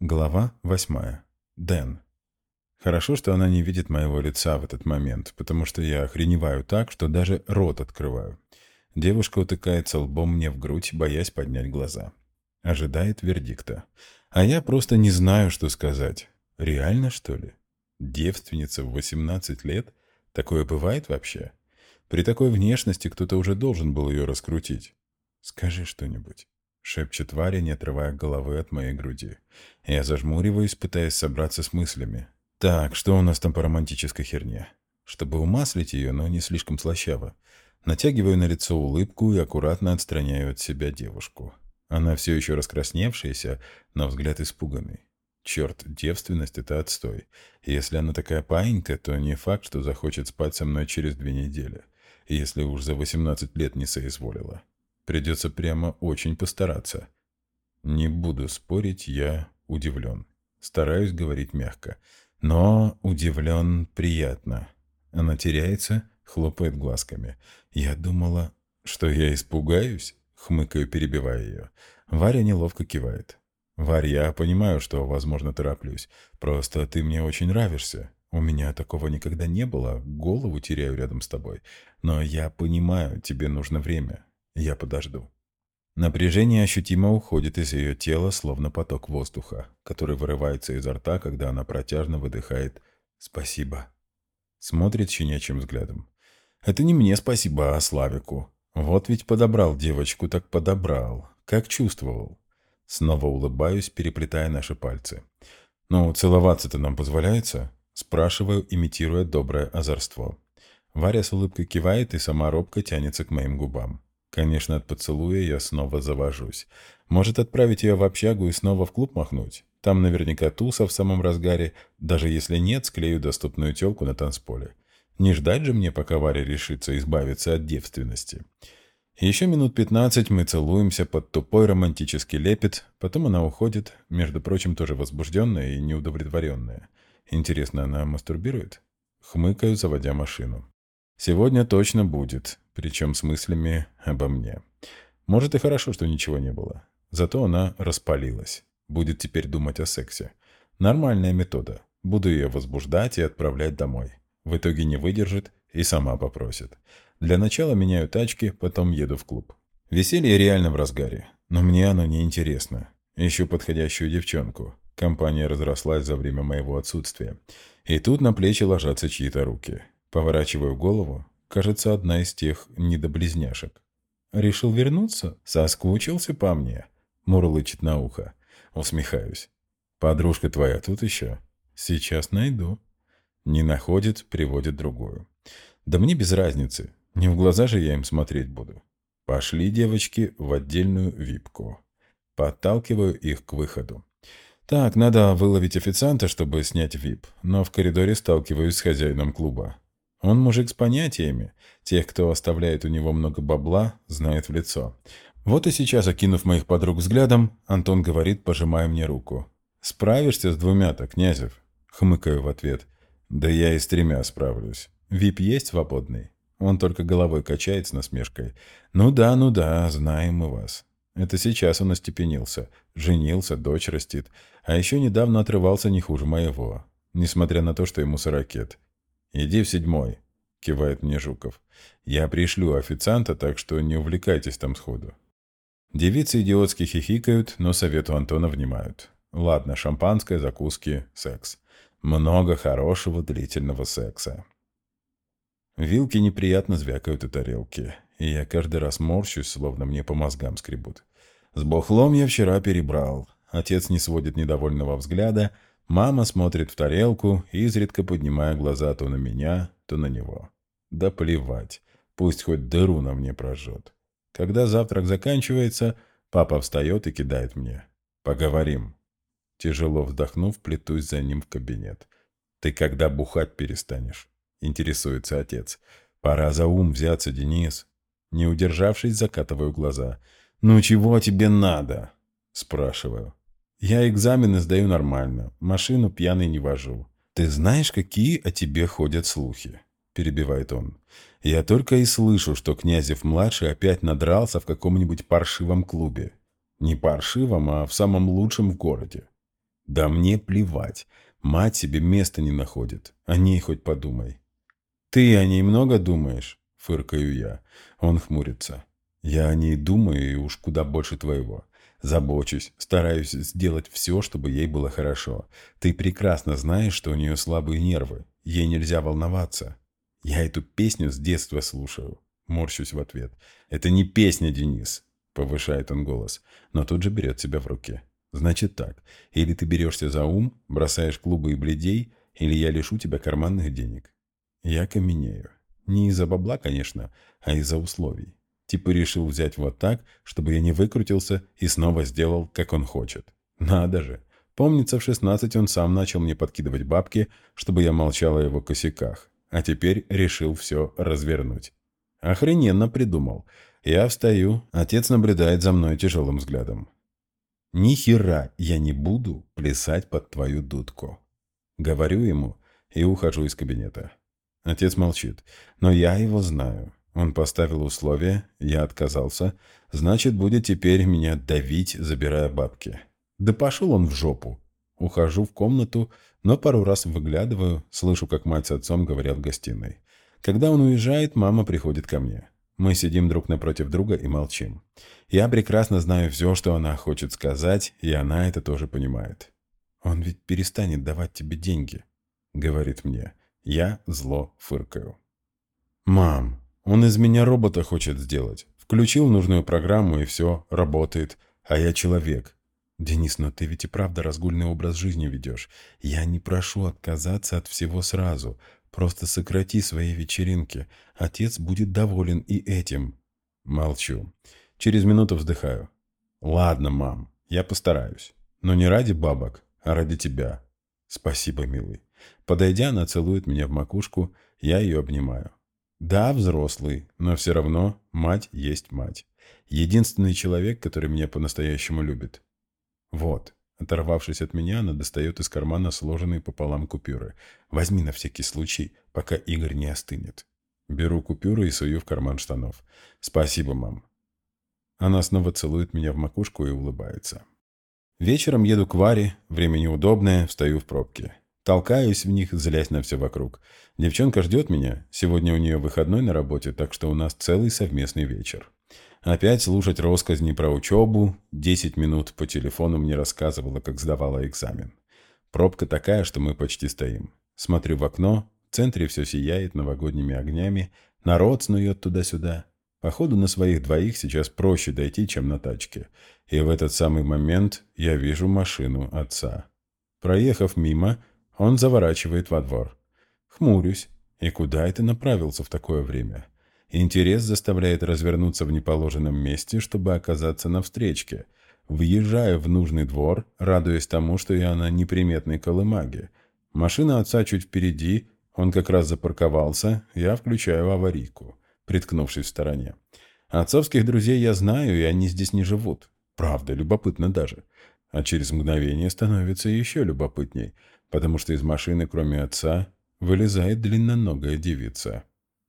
Глава восьмая. Дэн. Хорошо, что она не видит моего лица в этот момент, потому что я охреневаю так, что даже рот открываю. Девушка утыкается лбом мне в грудь, боясь поднять глаза. Ожидает вердикта. А я просто не знаю, что сказать. Реально, что ли? Девственница в 18 лет? Такое бывает вообще? При такой внешности кто-то уже должен был ее раскрутить. Скажи что-нибудь шепчет Варя, не отрывая головы от моей груди. Я зажмуриваюсь, пытаясь собраться с мыслями. Так, что у нас там по романтической херне? Чтобы умаслить ее, но не слишком слащаво. Натягиваю на лицо улыбку и аккуратно отстраняю от себя девушку. Она все еще раскрасневшаяся, но взгляд испуганный. Черт, девственность — это отстой. Если она такая паинька, то не факт, что захочет спать со мной через две недели. Если уж за 18 лет не соизволила. Придется прямо очень постараться. Не буду спорить, я удивлен. Стараюсь говорить мягко. Но удивлен приятно. Она теряется, хлопает глазками. Я думала, что я испугаюсь, хмыкаю, перебивая ее. Варя неловко кивает. «Варя, я понимаю, что, возможно, тороплюсь. Просто ты мне очень нравишься. У меня такого никогда не было. Голову теряю рядом с тобой. Но я понимаю, тебе нужно время. Я подожду. Напряжение ощутимо уходит из ее тела, словно поток воздуха, который вырывается изо рта, когда она протяжно выдыхает «Спасибо». Смотрит щенячьим взглядом. «Это не мне спасибо, а Славику. Вот ведь подобрал девочку, так подобрал. Как чувствовал». Снова улыбаюсь, переплетая наши пальцы. «Ну, целоваться-то нам позволяется?» Спрашиваю, имитируя доброе озорство. Варя с улыбкой кивает и сама робко тянется к моим губам. Конечно, от поцелуя я снова завожусь. Может, отправить ее в общагу и снова в клуб махнуть? Там наверняка туса в самом разгаре. Даже если нет, склею доступную телку на танцполе. Не ждать же мне, пока Варя решится избавиться от девственности. Еще минут пятнадцать мы целуемся под тупой романтический лепет, потом она уходит, между прочим, тоже возбужденная и неудовлетворенная. Интересно, она мастурбирует? Хмыкаю, заводя машину. Сегодня точно будет, причем с мыслями обо мне. Может и хорошо, что ничего не было. Зато она распалилась. Будет теперь думать о сексе. Нормальная метода. Буду ее возбуждать и отправлять домой. В итоге не выдержит и сама попросит. Для начала меняю тачки, потом еду в клуб. Веселье реально в разгаре, но мне оно не интересно. Ищу подходящую девчонку. Компания разрослась за время моего отсутствия. И тут на плечи ложатся чьи-то руки. Поворачиваю голову. Кажется, одна из тех недоблизняшек. «Решил вернуться? Соскучился по мне?» Мурлычет на ухо. Усмехаюсь. «Подружка твоя тут еще?» «Сейчас найду». Не находит, приводит другую. «Да мне без разницы. Не в глаза же я им смотреть буду. Пошли, девочки, в отдельную випку». Подталкиваю их к выходу. Так, надо выловить официанта, чтобы снять вип, но в коридоре сталкиваюсь с хозяином клуба. Он мужик с понятиями. Тех, кто оставляет у него много бабла, знает в лицо. Вот и сейчас, окинув моих подруг взглядом, Антон говорит, пожимая мне руку. «Справишься с двумя-то, Князев?» Хмыкаю в ответ. «Да я и с тремя справлюсь. Вип есть свободный?» Он только головой качает с насмешкой. «Ну да, ну да, знаем мы вас». Это сейчас он остепенился, женился, дочь растит, а еще недавно отрывался не хуже моего, несмотря на то, что ему сорокет. «Иди в седьмой», — кивает мне Жуков. «Я пришлю официанта, так что не увлекайтесь там сходу». Девицы идиотски хихикают, но совету Антона внимают. Ладно, шампанское, закуски, секс. Много хорошего длительного секса. Вилки неприятно звякают у тарелки, и я каждый раз морщусь, словно мне по мозгам скребут. С бухлом я вчера перебрал. Отец не сводит недовольного взгляда, Мама смотрит в тарелку, изредка поднимая глаза то на меня, то на него. Да плевать, пусть хоть дыру на мне прожжет. Когда завтрак заканчивается, папа встает и кидает мне. «Поговорим». Тяжело вздохнув, плетусь за ним в кабинет. «Ты когда бухать перестанешь?» — интересуется отец. «Пора за ум взяться, Денис». Не удержавшись, закатываю глаза. «Ну чего тебе надо?» — спрашиваю. Я экзамены сдаю нормально, машину пьяный не вожу. Ты знаешь, какие о тебе ходят слухи? Перебивает он. Я только и слышу, что Князев-младший опять надрался в каком-нибудь паршивом клубе. Не паршивом, а в самом лучшем в городе. Да мне плевать. Мать себе места не находит. О ней хоть подумай. Ты о ней много думаешь? Фыркаю я. Он хмурится. Я о ней думаю и уж куда больше твоего. Забочусь, стараюсь сделать все, чтобы ей было хорошо. Ты прекрасно знаешь, что у нее слабые нервы. Ей нельзя волноваться. Я эту песню с детства слушаю. Морщусь в ответ. Это не песня, Денис. Повышает он голос, но тут же берет себя в руки. Значит так, или ты берешься за ум, бросаешь клубы и бледей, или я лишу тебя карманных денег. Я каменею. Не из-за бабла, конечно, а из-за условий. Типа решил взять вот так, чтобы я не выкрутился и снова сделал, как он хочет. Надо же. Помнится, в 16 он сам начал мне подкидывать бабки, чтобы я молчал о его косяках. А теперь решил все развернуть. Охрененно придумал. Я встаю, отец наблюдает за мной тяжелым взглядом. Ни хера я не буду плясать под твою дудку. Говорю ему и ухожу из кабинета. Отец молчит, но я его знаю. Он поставил условия, я отказался, значит, будет теперь меня давить, забирая бабки. Да пошел он в жопу. Ухожу в комнату, но пару раз выглядываю, слышу, как мать с отцом говорят в гостиной. Когда он уезжает, мама приходит ко мне. Мы сидим друг напротив друга и молчим. Я прекрасно знаю все, что она хочет сказать, и она это тоже понимает. «Он ведь перестанет давать тебе деньги», — говорит мне. Я зло фыркаю. «Мам, он из меня робота хочет сделать. Включил нужную программу, и все, работает. А я человек. Денис, но ты ведь и правда разгульный образ жизни ведешь. Я не прошу отказаться от всего сразу. Просто сократи свои вечеринки. Отец будет доволен и этим. Молчу. Через минуту вздыхаю. Ладно, мам, я постараюсь. Но не ради бабок, а ради тебя. Спасибо, милый. Подойдя, она целует меня в макушку, я ее обнимаю. Да, взрослый, но все равно мать есть мать. Единственный человек, который меня по-настоящему любит. Вот. Оторвавшись от меня, она достает из кармана сложенные пополам купюры. Возьми на всякий случай, пока Игорь не остынет. Беру купюры и сую в карман штанов. Спасибо, мам. Она снова целует меня в макушку и улыбается. Вечером еду к Варе, время неудобное, встаю в пробке. Толкаюсь в них, злясь на все вокруг. Девчонка ждет меня. Сегодня у нее выходной на работе, так что у нас целый совместный вечер. Опять слушать россказни про учебу. Десять минут по телефону мне рассказывала, как сдавала экзамен. Пробка такая, что мы почти стоим. Смотрю в окно. В центре все сияет новогодними огнями. Народ снует туда-сюда. Походу, на своих двоих сейчас проще дойти, чем на тачке. И в этот самый момент я вижу машину отца. Проехав мимо, он заворачивает во двор. Хмурюсь. И куда это направился в такое время? Интерес заставляет развернуться в неположенном месте, чтобы оказаться на встречке. Въезжаю в нужный двор, радуясь тому, что я на неприметной колымаге. Машина отца чуть впереди, он как раз запарковался, я включаю аварийку, приткнувшись в стороне. Отцовских друзей я знаю, и они здесь не живут. Правда, любопытно даже. А через мгновение становится еще любопытней – потому что из машины, кроме отца, вылезает длинноногая девица.